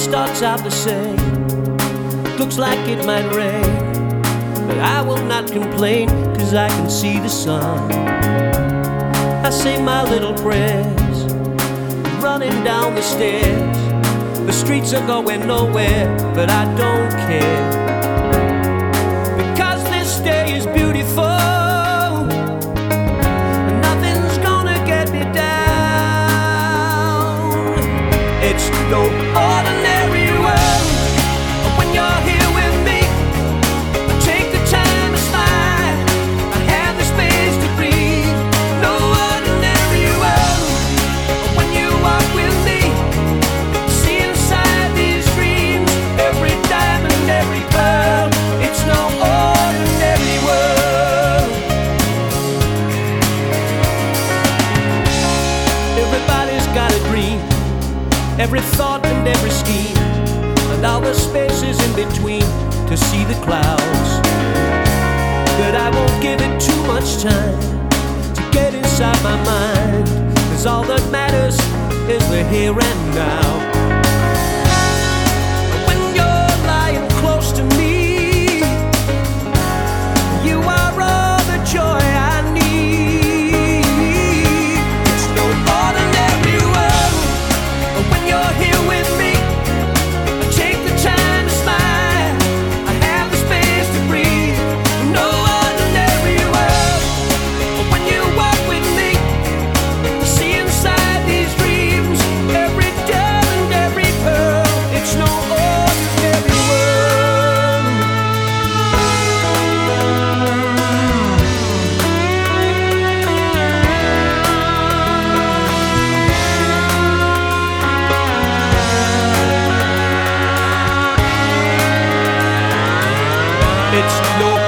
starts out the same. Looks like it might rain, but I will not complain, cause I can see the sun. I say my little prayers, running down the stairs. The streets are going nowhere, but I don't care. Because this day is beautiful. and Nothing's gonna get me down. It's no every thought and every scheme, and all the spaces in between to see the clouds. But I won't give it too much time to get inside my mind, cause all that matters is the here and now. No